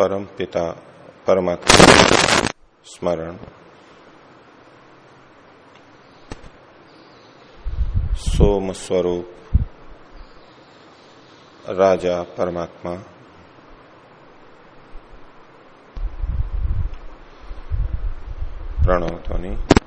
परम पिता परमात्मा स्मरण। सोम स्वरूप राजा परमात्मा। प्रणव ध्वनि।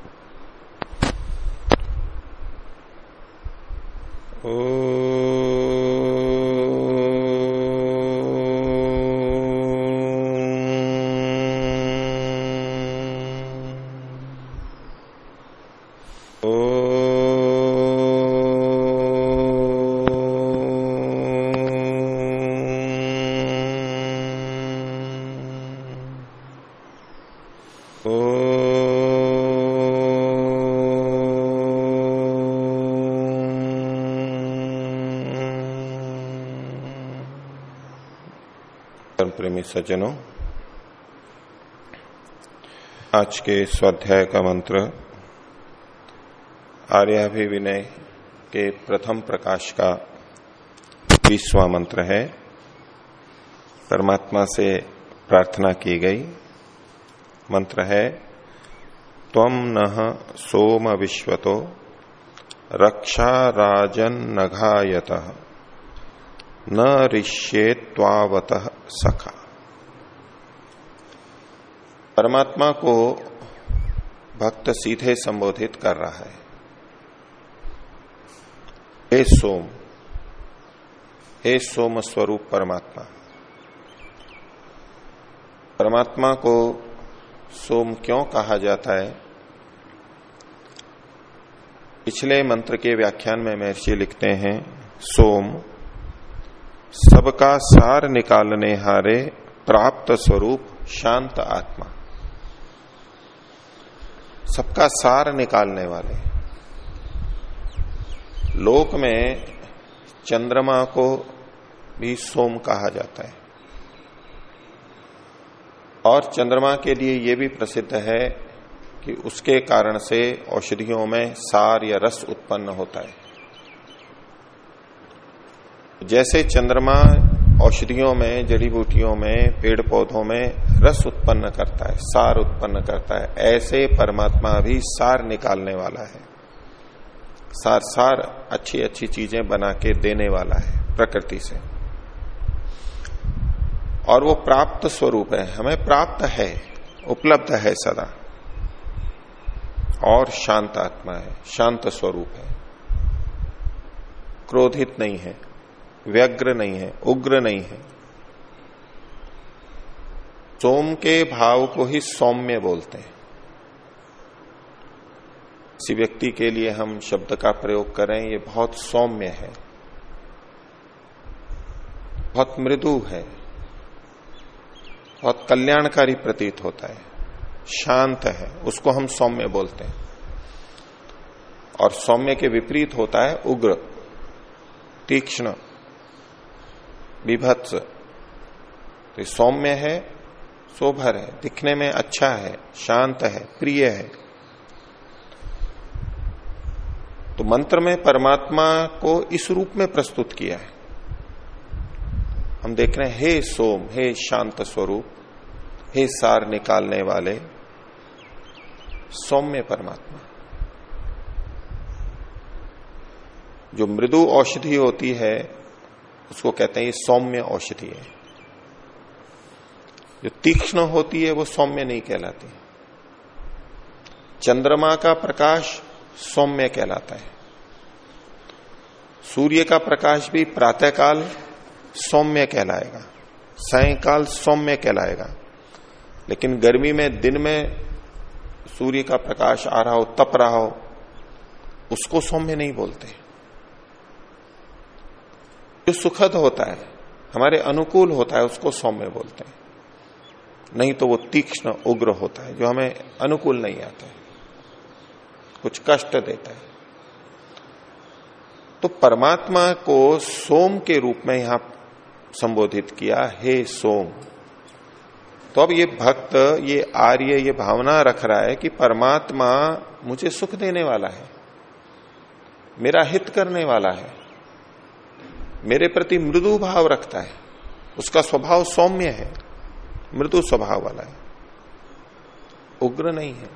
प्रेमी सज्जनों आज के स्वाध्याय का मंत्र, आर्याभिविनय के प्रथम प्रकाश का बीसवा मंत्र है। परमात्मा से प्रार्थना की गई। मंत्र है तम न सोम विश्वतो रक्षा राजन नघायत। न ऋष्येत्वावत सखा परमात्मा को भक्त सीधे संबोधित कर रहा है। हे सोम हे सोम स्वरूप परमात्मा परमात्मा को सोम क्यों कहा जाता है? पिछले मंत्र के व्याख्यान में महर्षि लिखते हैं, सोम सबका सार निकालने हारे प्राप्त स्वरूप शांत आत्मा। सबका सार निकालने वाले। लोक में चंद्रमा को भी सोम कहा जाता है। और चंद्रमा के लिए यह भी प्रसिद्ध है कि उसके कारण से औषधियों में सार या रस उत्पन्न होता है। जैसे चंद्रमा औषधियों में जड़ी बूटियों में पेड़ पौधों में रस उत्पन्न करता है, सार उत्पन्न करता है, ऐसे परमात्मा भी सार निकालने वाला है। सार सार अच्छी अच्छी चीज़ें बना के देने वाला है प्रकृति से। और वो प्राप्त स्वरूप है, हमें प्राप्त है, उपलब्ध है सदा। और शांत आत्मा है, शांत स्वरूप है। क्रोधित नहीं है। व्यग्र नहीं है, उग्र नहीं है। सोम के भाव को ही सौम्य बोलते हैं। किसी व्यक्ति के लिए हम शब्द का प्रयोग करें, ये बहुत सौम्य है। बहुत मृदु है। बहुत कल्याणकारी प्रतीत होता है। शांत है, उसको हम सौम्य बोलते हैं। और सौम्य के विपरीत होता है उग्र, तीक्ष्ण। विभत्स। तो सौम्य है, सोभर है, दिखने में अच्छा है, शांत है, प्रिय है। तो मंत्र में परमात्मा को इस रूप में प्रस्तुत किया है। हम देख रहे हैं, हे सोम, हे शांत स्वरूप, हे सार निकालने वाले, सौम्य परमात्मा। जो मृदु औषधि होती है उसको कहते हैं ये सौम्य औषधि है। जो तीक्ष्ण होती है, वो सौम्य नहीं कहलाती। चंद्रमा का प्रकाश सौम्य कहलाता है। सूर्य का प्रकाश भी प्रातःकाल सौम्य कहलाएगा। सायकाल सौम्य कहलाएगा। लेकिन गर्मी में, दिन में सूर्य का प्रकाश आ रहा हो, तप रहा हो, उसको सौम्य नहीं बोलते। जो सुखद होता है, हमारे अनुकूल होता है, उसको सौम्य बोलते हैं। नहीं तो वो तीक्ष्ण, उग्र होता है, जो हमें अनुकूल नहीं आता। है कुछ कष्ट देता है। तो परमात्मा को सोम के रूप में यहाँ संबोधित किया, हे सोम। तो अब ये भक्त, ये आर्य, ये भावना रख रहा है कि परमात्मा मुझे सुख देने वाला है, मेरा हित करने वाला है। मेरे प्रति मृदु भाव रखता है। उसका स्वभाव सौम्य है। मृदु स्वभाव वाला है। उग्र नहीं है।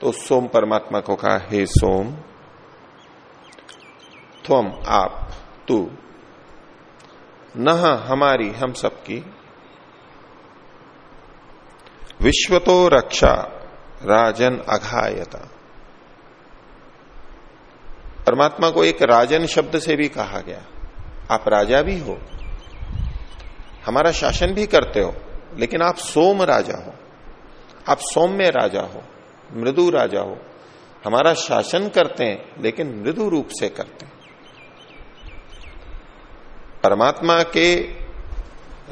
तो सोम परमात्मा को कहा, हे सोम तुम आप, तू न हमारी हम सबकी। विश्व तो रक्षा, राजन अघायता। परमात्मा को एक राजन शब्द से भी कहा गया। आप राजा भी हो, हमारा शासन भी करते हो, लेकिन आप सोम राजा हो, आप सौम्य राजा हो, मृदु राजा हो। हमारा शासन करते हैं, लेकिन मृदु रूप से करते हैं। परमात्मा के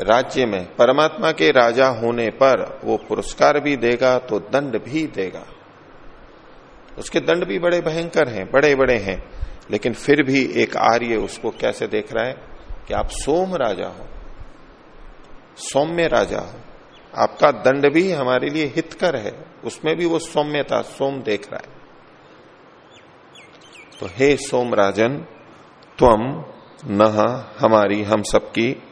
राज्य में, परमात्मा के राजा होने पर वो पुरस्कार भी देगा तो दंड भी देगा। उसके दंड भी बड़े भयंकर हैं बड़े बड़े हैं। लेकिन फिर भी एक आर्य उसको कैसे देख रहा है कि आप सोम राजा हो, सौम्य राजा हो। आपका दंड भी हमारे लिए हितकर है, उसमें भी वो सौम्यता, सोम देख रहा है। तो हे सोम राजन तुम न हमारी हम सबकी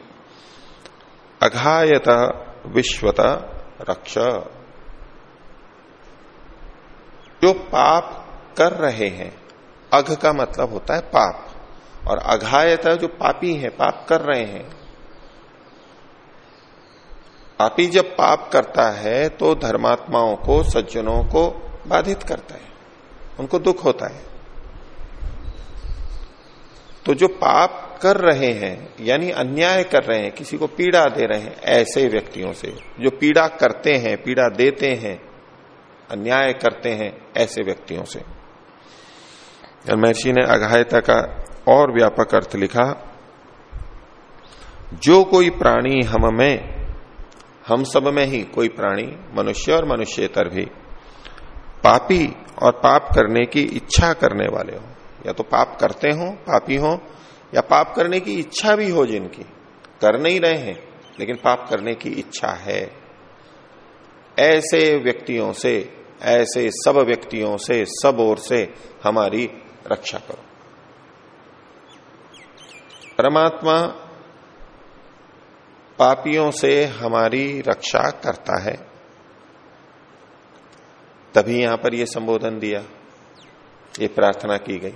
अघायता, विश्वता, रक्ष। जो पाप कर रहे हैं। अघ का मतलब होता है पाप। और अघायत जो पापी है, पाप कर रहे हैं। पापी जब पाप करता है तो धर्मात्माओं को, सज्जनों को बाधित करता है। उनको दुख होता है। तो जो पाप कर रहे हैं, यानी अन्याय कर रहे हैं, किसी को पीड़ा दे रहे हैं, ऐसे व्यक्तियों से, जो पीड़ा करते हैं, पीड़ा देते हैं अन्याय करते हैं ऐसे व्यक्तियों से। महर्षि ने अघायता का और व्यापक अर्थ लिखा, जो कोई प्राणी हम में, हम सब में ही कोई प्राणी, मनुष्य और मनुष्यतर भी, पापी और पाप करने की इच्छा करने वाले हो। या तो पाप करते हो, पापी हो, या पाप करने की इच्छा भी हो जिनकी, कर नहीं रहे हैं, लेकिन पाप करने की इच्छा है। ऐसे व्यक्तियों से ऐसे सब व्यक्तियों से, सब ओर से हमारी रक्षा करो। परमात्मा पापियों से हमारी रक्षा करता है। तभी यहाँ पर यह संबोधन दिया, ये प्रार्थना की गई।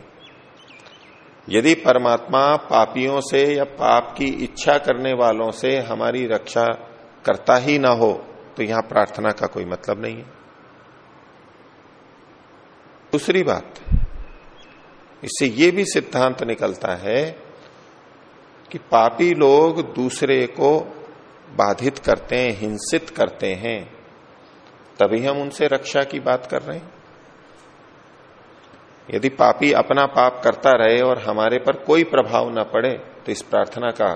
यदि परमात्मा पापियों से या पाप की इच्छा करने वालों से हमारी रक्षा करता ही ना हो तो यहाँ प्रार्थना का कोई मतलब नहीं है। दूसरी बात, इससे यह भी सिद्धांत निकलता है कि पापी लोग दूसरे को बाधित करते हैं, हिंसित करते हैं, तभी हम उनसे रक्षा की बात कर रहे हैं। यदि पापी अपना पाप करता रहे और हमारे पर कोई प्रभाव न पड़े तो इस प्रार्थना का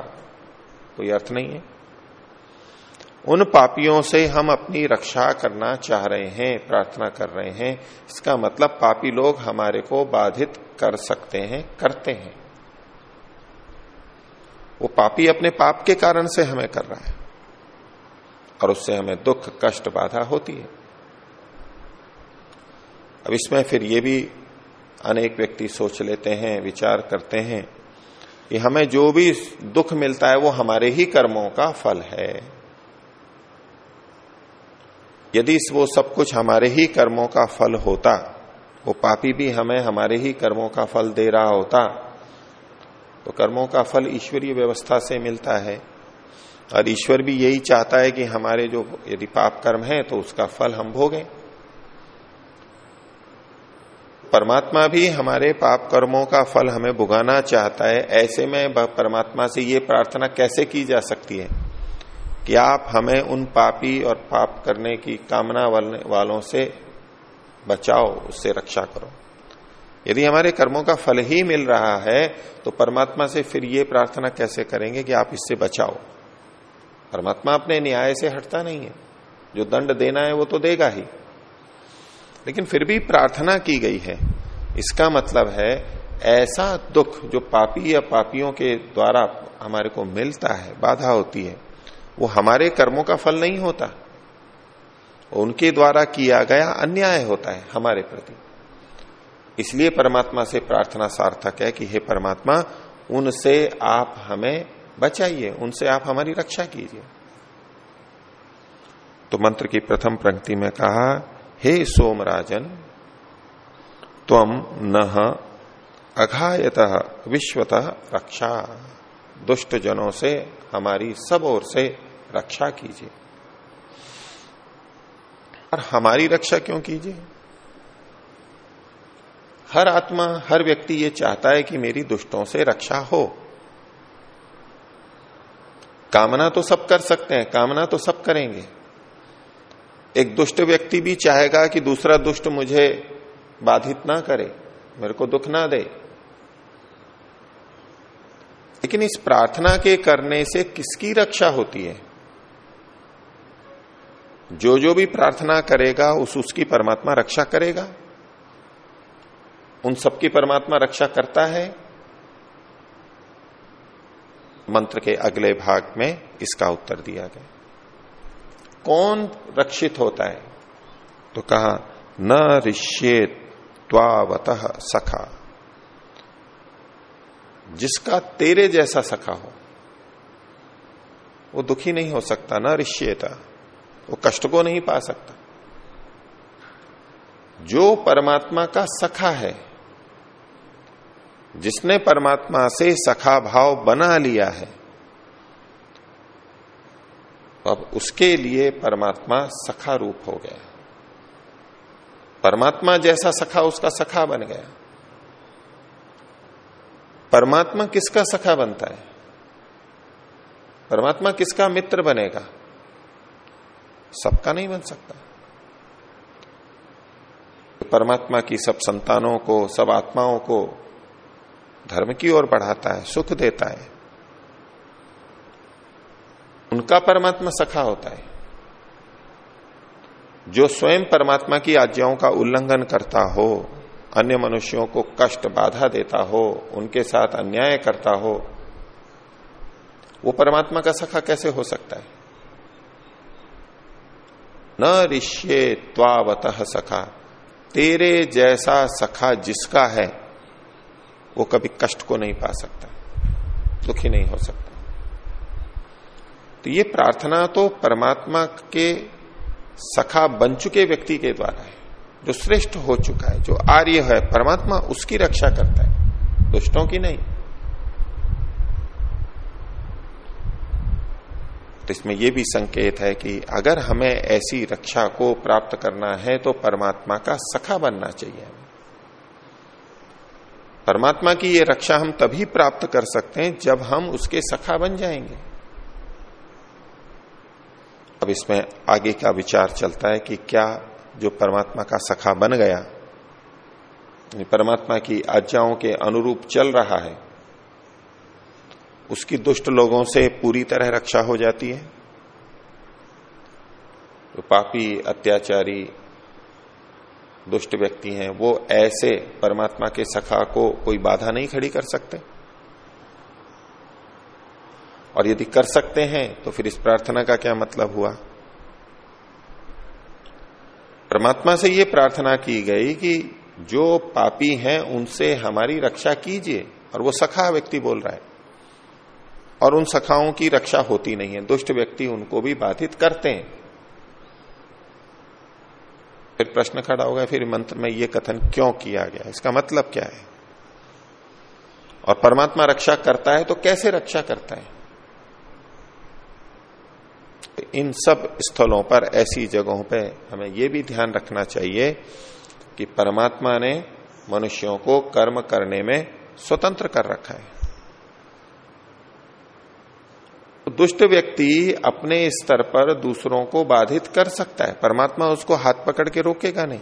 कोई अर्थ नहीं है। उन पापियों से हम अपनी रक्षा करना चाह रहे हैं, प्रार्थना कर रहे हैं। इसका मतलब पापी लोग हमारे को बाधित कर सकते हैं, करते हैं। वो पापी अपने पाप के कारण से हमें कर रहा है और उससे हमें दुख, कष्ट, बाधा होती है। अब इसमें फिर ये भी अनेक व्यक्ति सोच लेते हैं, विचार करते हैं कि हमें जो भी दुख मिलता है वो हमारे ही कर्मों का फल है। यदि वो सब कुछ हमारे ही कर्मों का फल होता, वो पापी भी हमें हमारे ही कर्मों का फल दे रहा होता तो कर्मों का फल ईश्वरीय व्यवस्था से मिलता है। और ईश्वर भी यही चाहता है कि हमारे जो यदि पाप कर्म है तो उसका फल हम भोगें। परमात्मा भी हमारे पाप कर्मों का फल हमें भुगाना चाहता है। ऐसे में परमात्मा से ये प्रार्थना कैसे की जा सकती है? कि आप हमें उन पापी और पाप करने की कामना वालों से बचाओ, उससे रक्षा करो। यदि हमारे कर्मों का फल ही मिल रहा है तो परमात्मा से फिर ये प्रार्थना कैसे करेंगे कि आप इससे बचाओ? परमात्मा अपने न्याय से हटता नहीं है। जो दंड देना है, वो तो देगा ही। लेकिन फिर भी प्रार्थना की गई है। इसका मतलब है, ऐसा दुख जो पापी या पापियों के द्वारा हमारे को मिलता है, बाधा होती है वो हमारे कर्मों का फल नहीं होता। उनके द्वारा किया गया अन्याय होता है हमारे प्रति। इसलिए परमात्मा से प्रार्थना सार्थक है कि हे परमात्मा, उनसे आप हमें बचाइए, उनसे आप हमारी रक्षा कीजिए। तो मंत्र की प्रथम पंक्ति में कहा, हे सोमराजन तम न अघायत विश्वतः रक्षा। दुष्ट जनों से, हमारी सब ओर से रक्षा कीजिए। और हमारी रक्षा क्यों कीजिए? हर आत्मा, हर व्यक्ति ये चाहता है कि मेरी दुष्टों से रक्षा हो। कामना तो सब कर सकते हैं, कामना तो सब करेंगे। एक दुष्ट व्यक्ति भी चाहेगा कि दूसरा दुष्ट मुझे बाधित ना करे, मेरे को दुख ना दे। लेकिन इस प्रार्थना के करने से किसकी रक्षा होती है? जो जो भी प्रार्थना करेगा, उस उसकी परमात्मा रक्षा करेगा। उन सबकी परमात्मा रक्षा करता है। मंत्र के अगले भाग में इसका उत्तर दिया गया। कौन रक्षित होता है? तो कहा, न ऋष्येत सखा। जिसका तेरे जैसा सखा हो। वो दुखी नहीं हो सकता ना ऋष्यता। वो कष्ट को नहीं पा सकता। जो परमात्मा का सखा है, जिसने परमात्मा से सखा भाव बना लिया है, अब उसके लिए परमात्मा सखा रूप हो गया। परमात्मा जैसा सखा उसका सखा बन गया। परमात्मा किसका सखा बनता है? परमात्मा किसका मित्र बनेगा? सबका नहीं बन सकता। परमात्मा की सब संतानों को, सब आत्माओं को धर्म की ओर बढ़ाता है, सुख देता है। उनका परमात्मा सखा होता है। जो स्वयं परमात्मा की आज्ञाओं का उल्लंघन करता हो अन्य मनुष्यों को कष्ट बाधा देता हो, उनके साथ अन्याय करता हो, वो परमात्मा का सखा कैसे हो सकता है? न ऋष्ये त्वावत सखा। तेरे जैसा सखा जिसका है, वो कभी कष्ट को नहीं पा सकता, दुखी नहीं हो सकता। तो ये प्रार्थना तो परमात्मा के सखा बन चुके व्यक्ति के द्वारा है। जो श्रेष्ठ हो चुका है, जो आर्य है, परमात्मा उसकी रक्षा करता है। दुष्टों की नहीं। तो इसमें यह भी संकेत है कि अगर हमें ऐसी रक्षा को प्राप्त करना है तो परमात्मा का सखा बनना चाहिए। परमात्मा की ये रक्षा हम तभी प्राप्त कर सकते हैं, जब हम उसके सखा बन जाएँगे। अब इसमें आगे का विचार चलता है कि क्या जो परमात्मा का सखा बन गया परमात्मा की आज्ञाओं के अनुरूप चल रहा है, उसकी दुष्ट लोगों से पूरी तरह रक्षा हो जाती है। तो पापी, अत्याचारी, दुष्ट व्यक्ति हैं, वो ऐसे परमात्मा के सखा को कोई बाधा नहीं खड़ी कर सकते। और यदि कर सकते हैं तो फिर इस प्रार्थना का क्या मतलब हुआ? परमात्मा से ये प्रार्थना की गई कि जो पापी हैं, उनसे हमारी रक्षा कीजिए। और वो सखा व्यक्ति बोल रहा है। और उन सखाओं की रक्षा होती नहीं है। दुष्ट व्यक्ति उनको भी बाधित करते हैं। फिर प्रश्न खड़ा होगा फिर मंत्र में ये कथन क्यों किया गया? इसका मतलब क्या है? और परमात्मा रक्षा करता है तो कैसे रक्षा करता है? इन सब स्थलों पर, ऐसी जगहों पे हमें यह भी ध्यान रखना चाहिए कि परमात्मा ने मनुष्यों को कर्म करने में स्वतंत्र कर रखा है। दुष्ट व्यक्ति अपने स्तर पर दूसरों को बाधित कर सकता है। परमात्मा उसको हाथ पकड़ के रोकेगा नहीं।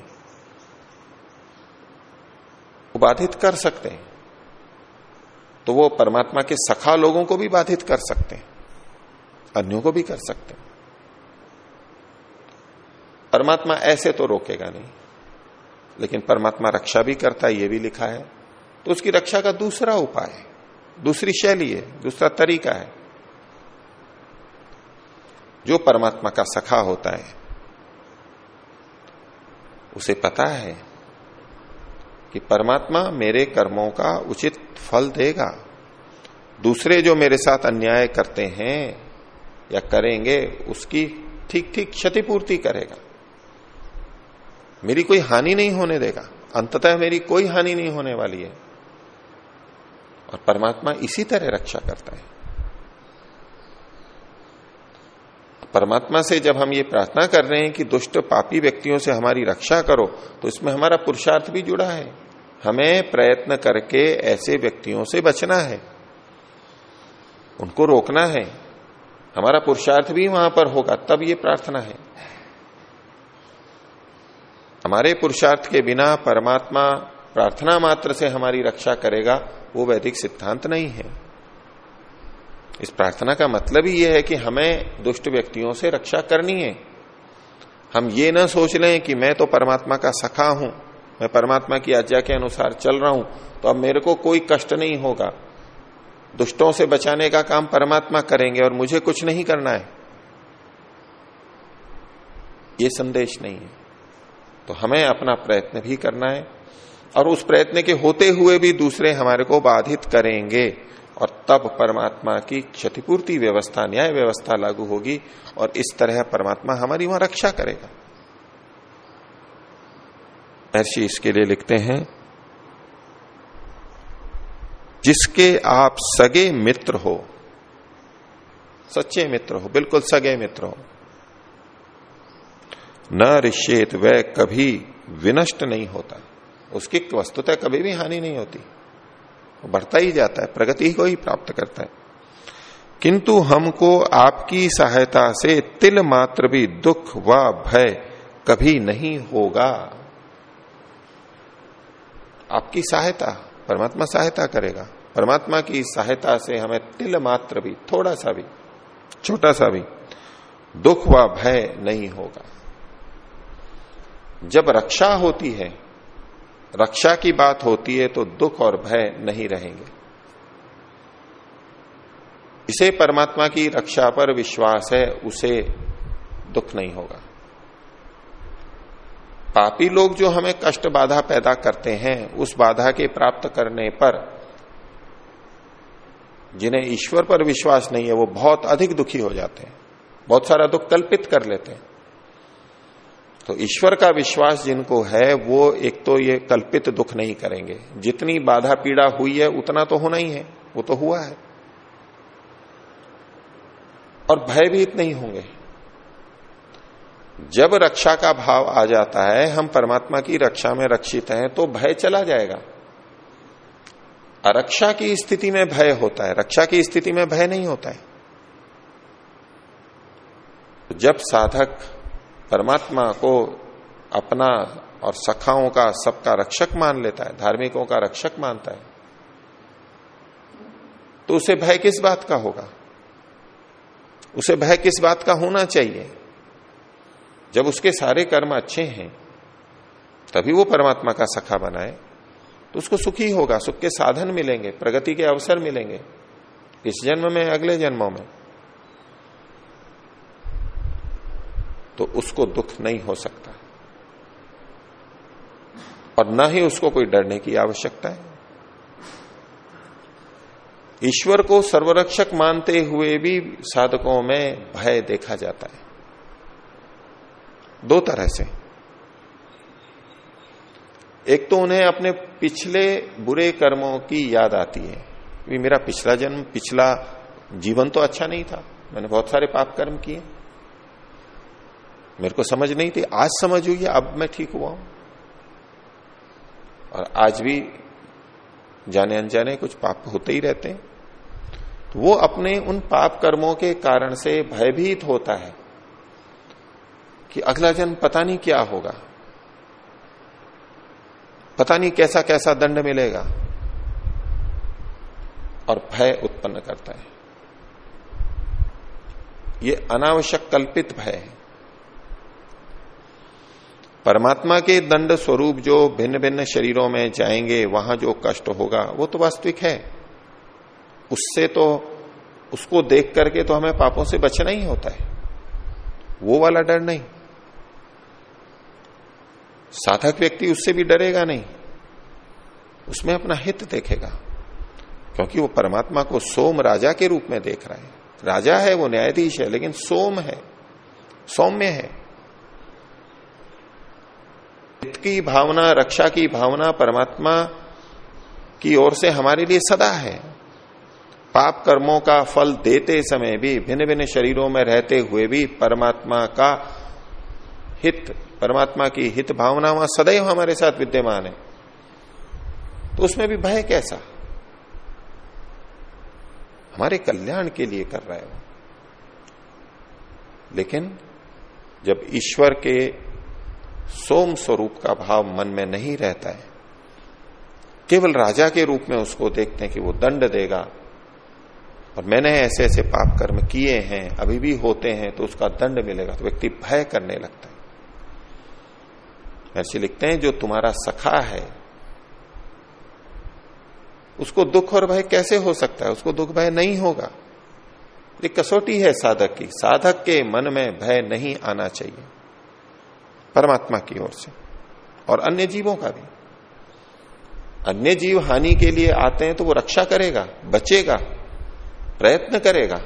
वो बाधित कर सकते हैं। तो वो परमात्मा के सखा लोगों को भी बाधित कर सकते हैं। अन्यों को भी कर सकते हैं। परमात्मा ऐसे तो रोकेगा नहीं। लेकिन परमात्मा रक्षा भी करता है, ये भी लिखा है। तो उसकी रक्षा का दूसरा उपाय दूसरी शैली है, दूसरा तरीका है। जो परमात्मा का सखा होता है, उसे पता है कि परमात्मा मेरे कर्मों का उचित फल देगा। दूसरे जो मेरे साथ अन्याय करते हैं या करेंगे, उसकी ठीक ठीक क्षतिपूर्ति करेगा। मेरी कोई हानि नहीं होने देगा। अंततः मेरी कोई हानि नहीं होने वाली है। और परमात्मा इसी तरह रक्षा करता है। परमात्मा से जब हम ये प्रार्थना कर रहे हैं कि दुष्ट पापी व्यक्तियों से हमारी रक्षा करो तो इसमें हमारा पुरुषार्थ भी जुड़ा है। हमें प्रयत्न करके ऐसे व्यक्तियों से बचना है। उनको रोकना है। हमारा पुरुषार्थ भी वहाँ पर होगा, तब ये प्रार्थना है। हमारे पुरुषार्थ के बिना परमात्मा प्रार्थना मात्र से हमारी रक्षा करेगा, वो वैदिक सिद्धांत नहीं है। इस प्रार्थना का मतलब ही यह है कि हमें दुष्ट व्यक्तियों से रक्षा करनी है। हम ये ना सोच लें कि मैं तो परमात्मा का सखा हूँ, मैं परमात्मा की आज्ञा के अनुसार चल रहा हूँ तो अब मेरे को कोई कष्ट नहीं होगा। दुष्टों से बचाने का काम परमात्मा करेंगे और मुझे कुछ नहीं करना है। ये संदेश नहीं है। तो हमें अपना प्रयत्न भी करना है। और उस प्रयत्न के होते हुए भी दूसरे हमारे को बाधित करेंगे। और तब परमात्मा की क्षतिपूर्ति व्यवस्था, न्याय व्यवस्था लागू होगी और इस तरह परमात्मा हमारी वहाँ रक्षा करेगा। महर्षि इसके लिए लिखते हैं, जिसके आप सगे मित्र हो, सच्चे मित्र हो, बिल्कुल सगे मित्र हो न ऋषेत वह कभी विनष्ट नहीं होता। उसकी वस्तुतः कभी भी हानि नहीं होती। बढ़ता ही जाता है, प्रगति को ही प्राप्त करता है। किंतु हमको आपकी सहायता से तिल मात्र भी दुख व भय कभी नहीं होगा। आपकी सहायता, परमात्मा सहायता करेगा। परमात्मा की सहायता से हमें तिल मात्र भी, थोड़ा सा भी, छोटा सा भी दुख व भय नहीं होगा। जब रक्षा होती है, रक्षा की बात होती है तो दुख और भय नहीं रहेंगे। इसे परमात्मा की रक्षा पर विश्वास है, उसे दुख नहीं होगा। पापी लोग जो हमें कष्ट बाधा पैदा करते हैं, उस बाधा के प्राप्त करने पर, जिन्हें ईश्वर पर विश्वास नहीं है, वो बहुत अधिक दुखी हो जाते हैं। बहुत सारा दुख कल्पित कर लेते हैं। तो ईश्वर का विश्वास जिनको है, वो एक तो ये कल्पित दुख नहीं करेंगे। जितनी बाधा पीड़ा हुई है, उतना तो होना ही है। वो तो हुआ है। और भयभीत नहीं होंगे। जब रक्षा का भाव आ जाता है, हम परमात्मा की रक्षा में रक्षित हैं तो भय चला जाएगा। अरक्षा की स्थिति में भय होता है। रक्षा की स्थिति में भय नहीं होता है। जब साधक परमात्मा को अपना और सखाओं का सबका रक्षक मान लेता है, धार्मिकों का रक्षक मानता है। तो उसे भय किस बात का होगा? उसे भय किस बात का होना चाहिए? जब उसके सारे कर्म अच्छे हैं, तभी वो परमात्मा का सखा बनाए तो उसको सुखी होगा, सुख के साधन मिलेंगे, प्रगति के अवसर मिलेंगे, इस जन्म में, अगले जन्मों में। तो उसको दुख नहीं हो सकता। और न ही उसको कोई डरने की आवश्यकता है। ईश्वर को सर्वरक्षक मानते हुए भी साधकों में भय देखा जाता है। दो तरह से। एक तो उन्हें अपने पिछले बुरे कर्मों की याद आती है। भी मेरा पिछला जन्म, पिछला जीवन तो अच्छा नहीं था। मैंने बहुत सारे पाप कर्म किए। मेरे को समझ नहीं थी। आज समझ हुई अब मैं ठीक हुआ हूँ। और आज भी जाने अनजाने कुछ पाप होते ही रहते हैं। तो वो अपने उन पाप कर्मों के कारण से भयभीत होता है कि अगला जन्म पता नहीं क्या होगा। पता नहीं कैसा कैसा दंड मिलेगा। और भय उत्पन्न करता है। ये अनावश्यक कल्पित भय है। परमात्मा के दंड स्वरूप जो भिन्न भिन्न शरीरों में जाएँगे, वहाँ जो कष्ट होगा, वो तो वास्तविक है। उससे तो उसको देख करके तो हमें पापों से बचना ही होता है। वो वाला डर नहीं। साधक व्यक्ति उससे भी डरेगा नहीं। उसमें अपना हित देखेगा, क्योंकि वो परमात्मा को सोम राजा के रूप में देख रहा है। राजा है, वो न्यायाधीश है, लेकिन सोम है, सौम्य है। हित की भावना, रक्षा की भावना परमात्मा की ओर से हमारे लिए सदा है। पाप कर्मों का फल देते समय भी भिन्न भिन्न शरीरों में रहते हुए भी परमात्मा का हित, परमात्मा की हित भावना वहाँ सदैव हमारे साथ विद्यमान है। तो उसमें भी भय कैसा? हमारे कल्याण के लिए कर रहा है वो। लेकिन जब ईश्वर के सोम स्वरूप का भाव मन में नहीं रहता है। केवल राजा के रूप में उसको देखते हैं कि वो दंड देगा। और मैंने ऐसे ऐसे पाप कर्म किए हैं, अभी भी होते हैं तो उसका दंड मिलेगा तो व्यक्ति भय करने लगता है। ऐसे लिखते हैं, जो तुम्हारा सखा है, उसको दुख और भय कैसे हो सकता है? उसको दुख भय नहीं होगा। ये कसौटी है साधक की। साधक के मन में भय नहीं आना चाहिए। परमात्मा की ओर से। और अन्य जीवों का भी। अन्य जीव हानि के लिए आते हैं तो वो रक्षा करेगा, बचेगा, प्रयत्न करेगा।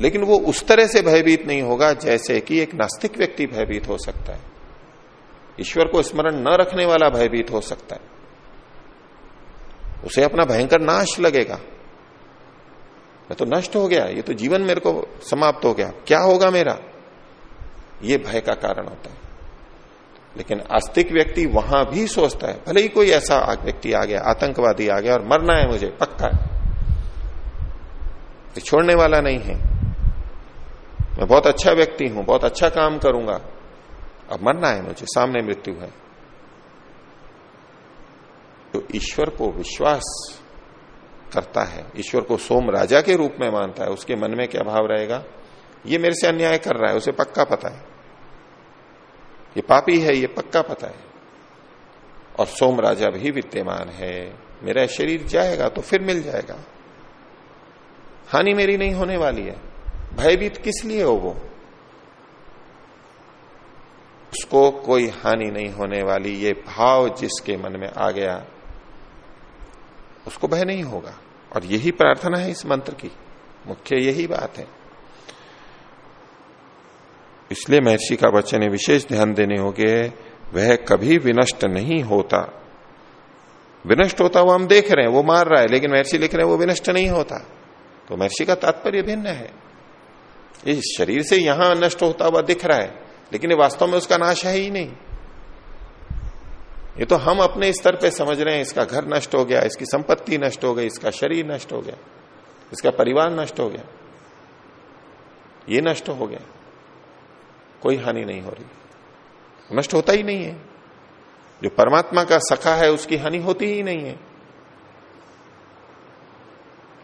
लेकिन वो उस तरह से भयभीत नहीं होगा जैसे कि एक नास्तिक व्यक्ति भयभीत हो सकता है। ईश्वर को स्मरण न रखने वाला भयभीत हो सकता है। उसे अपना भयंकर नाश लगेगा। मैं तो नष्ट हो गया, ये तो जीवन मेरे को समाप्त हो गया। क्या होगा मेरा? ये भय का कारण होता है। लेकिन आस्तिक व्यक्ति वहाँ भी सोचता है, भले ही कोई ऐसा व्यक्ति आ गया, आतंकवादी आ गया और मरना है मुझे, पक्का है। छोड़ने वाला नहीं है। मैं बहुत अच्छा व्यक्ति हूँ, बहुत अच्छा काम करूँगा, अब मरना है मुझे, सामने मृत्यु है। तो ईश्वर को विश्वास करता है, ईश्वर को सोम राजा के रूप में मानता है, उसके मन में क्या भाव रहेगा? ये मेरे से अन्याय कर रहा है, उसे पक्का पता है। ये पापी है, ये पक्का पता है। और सोम राजा भी विद्यमान है। मेरा शरीर जाएगा तो फिर मिल जाएगा। हानि मेरी नहीं होने वाली है। भयभीत किस लिए हो वो? उसको कोई हानि नहीं होने वाली। ये भाव जिसके मन में आ गया, उसको भय नहीं होगा। और यही प्रार्थना है इस मंत्र की। मुख्य यही बात है। इसलिए महर्षि का वचन है विशेष ध्यान देने होंगे वह कभी विनष्ट नहीं होता। विनष्ट होता वो हम देख रहे हैं, वो मार रहा है, लेकिन महर्षि लिख रहे हैं वो विनष्ट नहीं होता। तो महर्षि का तात्पर्य भिन्न है। इस शरीर से यहाँ नष्ट होता हुआ दिख रहा है, लेकिन वास्तव में उसका नाश है ही नहीं। ये तो हम अपने स्तर पे समझ रहे हैं, इसका घर नष्ट हो गया, इसकी संपत्ति नष्ट हो गई, इसका शरीर नष्ट हो गया, इसका परिवार नष्ट हो गया। ये नष्ट हो गया। कोई हानि नहीं हो रही। नष्ट होता ही नहीं है। जो परमात्मा का सखा है, उसकी हानि होती ही नहीं है।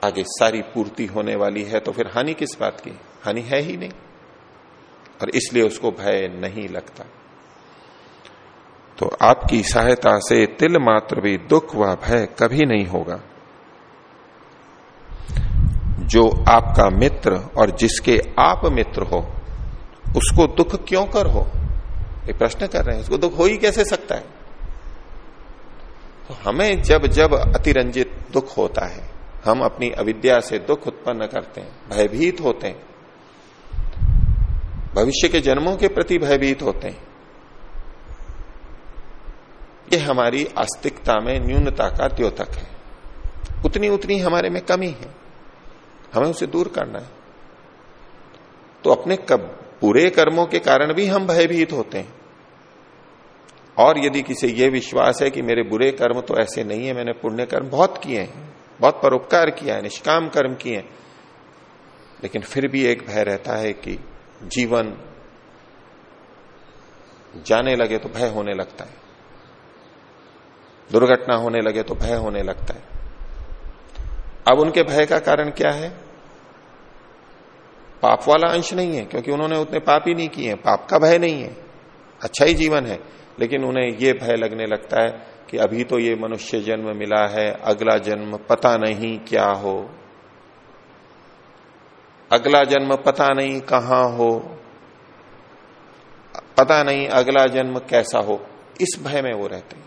आगे सारी पूर्ति होने वाली है तो फिर हानि किस बात की? हानि है ही नहीं। और इसलिए उसको भय नहीं लगता। तो आपकी सहायता से तिल मात्र भी दुख व भय कभी नहीं होगा। जो आपका मित्र और जिसके आप मित्र हो उसको दुख क्यों कर हो? ये प्रश्न कर रहे हैं, उसको दुख हो ही कैसे सकता है? तो हमें जब जब अतिरंजित दुख होता है, हम अपनी अविद्या से दुख उत्पन्न करते हैं, भयभीत होते हैं। भविष्य के जन्मों के प्रति भयभीत होते हैं। ये हमारी आस्तिकता में न्यूनता का द्योतक है। उतनी उतनी हमारे में कमी है। हमें उसे दूर करना है। तो अपने कब पूरे कर्मों के कारण भी हम भयभीत होते हैं। और यदि किसी ये विश्वास है कि मेरे बुरे कर्म तो ऐसे नहीं है, मैंने पुण्य कर्म बहुत किए हैं, बहुत परोपकार किया है, निष्काम कर्म किए हैं, लेकिन फिर भी एक भय रहता है कि जीवन जाने लगे तो भय होने लगता है। दुर्घटना होने लगे तो भय होने लगता है। अब उनके भय का कारण क्या है? पाप वाला अंश नहीं है, क्योंकि उन्होंने उतने पाप ही नहीं किए पाप का भय नहीं है। अच्छा ही जीवन है, लेकिन उन्हें यह भय लगने लगता है कि अभी तो ये मनुष्य जन्म मिला है, अगला जन्म पता नहीं क्या हो। अगला जन्म पता नहीं कहाँ हो। पता नहीं अगला जन्म कैसा हो। इस भय में वो रहते हैं।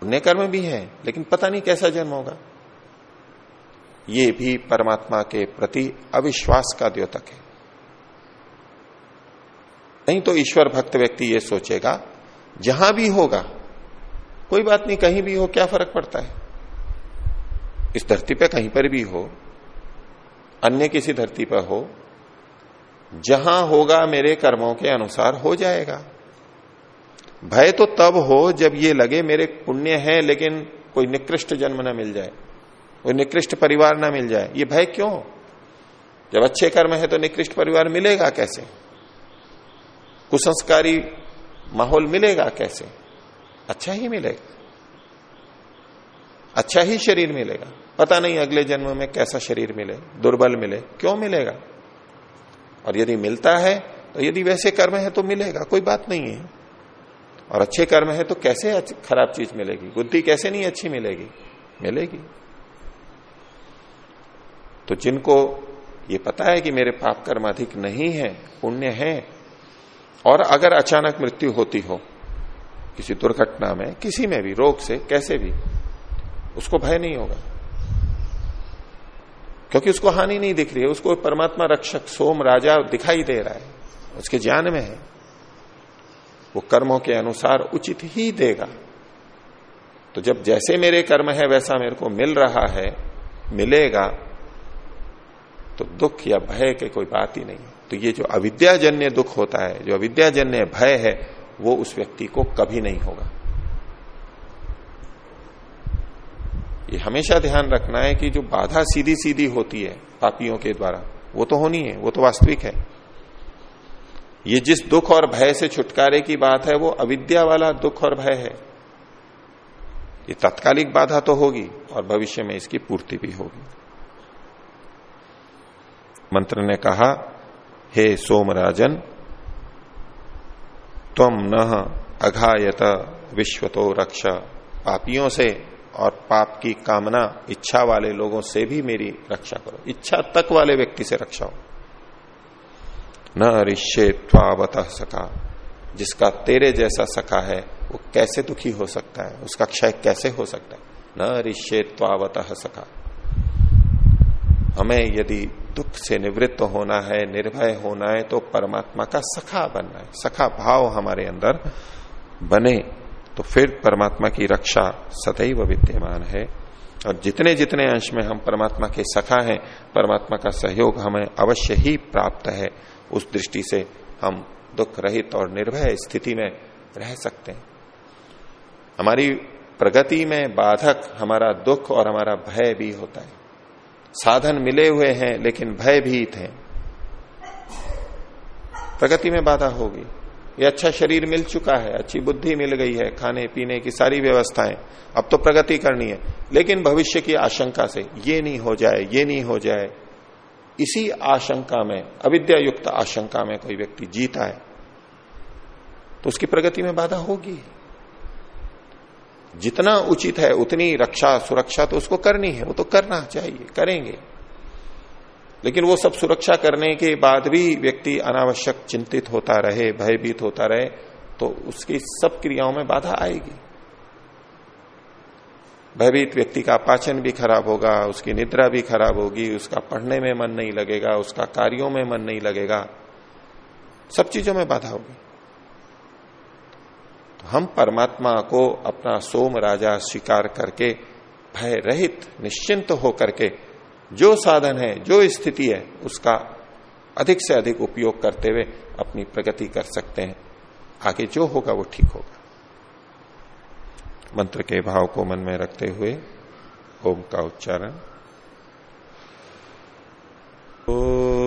पुण्य कर्म भी है, लेकिन पता नहीं कैसा जन्म होगा। ये भी परमात्मा के प्रति अविश्वास का द्योतक है। नहीं तो ईश्वर भक्त व्यक्ति ये सोचेगा, जहाँ भी होगा, कोई बात नहीं, कहीं भी हो, क्या फ़र्क पड़ता है? इस धरती पे कहीं पर भी हो, अन्य किसी धरती पर हो, जहाँ होगा मेरे कर्मों के अनुसार हो जाएगा। भय तो तब हो जब ये लगे मेरे पुण्य है, लेकिन कोई निकृष्ट जन्म न मिल जाए। कोई निकृष्ट परिवार ना मिल जाए। ये भय क्यों? जब अच्छे कर्म है तो निकृष्ट परिवार मिलेगा कैसे? कुसंस्कारी माहौल मिलेगा कैसे? अच्छा ही मिलेगा। अच्छा ही शरीर मिलेगा। पता नहीं अगले जन्म में कैसा शरीर मिले, दुर्बल मिले, क्यों मिलेगा? और यदि मिलता है तो यदि वैसे कर्म है तो मिलेगा, कोई बात नहीं है। और अच्छे कर्म है तो कैसे खराब चीज़ मिलेगी? बुद्धि कैसे नहीं अच्छी मिलेगी? मिलेगी। तो जिनको ये पता है कि मेरे पाप कर्म अधिक नहीं है, पुण्य है, और अगर अचानक मृत्यु होती हो, किसी दुर्घटना में, किसी में भी, रोग से, कैसे भी, उसको भय नहीं होगा। क्योंकि उसको हानि नहीं दिख रही है, उसको परमात्मा रक्षक, सोम, राजा दिखाई दे रहा है, उसके ज्ञान में है। वो कर्मों के अनुसार उचित ही देगा। तो जब जैसे मेरे कर्म है, वैसा मेरे को मिल रहा है, मिलेगा तो दुख या भय के कोई बात ही नहीं। तो ये जो अविद्याजन्य दुख होता है, जो अविद्याजन्य भय है, वो उस व्यक्ति को कभी नहीं होगा। ये हमेशा ध्यान रखना है कि जो बाधा सीधी सीधी होती है पापियों के द्वारा, वो तो होनी है, वो तो वास्तविक है। ये जिस दुख और भय से छुटकारे की बात है, वो अविद्या वाला दुख और भय है। ये तत्कालिक बाधा तो होगी और भविष्य में इसकी पूर्ति भी होगी। मंत्र ने कहा, हे सोमराजन तुम न अघायत विश्व तो रक्षा। पापियों से और पाप की कामना इच्छा वाले लोगों से भी मेरी रक्षा करो। इच्छा तक वाले व्यक्ति से रक्षा हो। न ऋष्य त्वावत सका जिसका तेरे जैसा सका है, वो कैसे दुखी हो सकता है? उसका क्षय कैसे हो सकता है? न ऋष्य त्वावत सका हमें यदि दुख से निवृत्त होना है, निर्भय होना है तो परमात्मा का सखा बनना है। सखा भाव हमारे अंदर बने तो फिर परमात्मा की रक्षा सदैव विद्यमान है। और जितने जितने अंश में हम परमात्मा के सखा हैं, परमात्मा का सहयोग हमें अवश्य ही प्राप्त है। उस दृष्टि से हम दुख रहित और निर्भय स्थिति में रह सकते हैं। हमारी प्रगति में बाधक हमारा दुख और हमारा भय भी होता है। साधन मिले हुए हैं, लेकिन भयभीत हैं। प्रगति में बाधा होगी ये अच्छा शरीर मिल चुका है, अच्छी बुद्धि मिल गई है, खाने, पीने की सारी व्यवस्थाएँ। अब तो प्रगति करनी है। लेकिन भविष्य की आशंका से ये नहीं हो जाए, ये नहीं हो जाए। इसी आशंका में अविद्या युक्त आशंका में कोई व्यक्ति जीता है तो उसकी प्रगति में बाधा होगी। जितना उचित है, उतनी रक्षा, सुरक्षा तो उसको करनी है, वो तो करना चाहिए, करेंगे। लेकिन वो सब सुरक्षा करने के बाद भी व्यक्ति अनावश्यक चिंतित होता रहे, भयभीत होता रहे तो उसकी सब क्रियाओं में बाधा आएगी। भयभीत व्यक्ति का पाचन भी खराब होगा, उसकी निद्रा भी खराब होगी, उसका पढ़ने में मन नहीं लगेगा, उसका कार्यों में मन नहीं लगेगा। सब चीज़ों में बाधा होगी। हम परमात्मा को अपना सोम राजा स्वीकार करके भय रहित निश्चिंत होकर के, जो साधन है, जो स्थिति है, उसका अधिक से अधिक उपयोग करते हुए अपनी प्रगति कर सकते हैं। आगे जो होगा, वो ठीक होगा। मंत्र के भाव को मन में रखते हुए, ओम का उच्चारण। ओ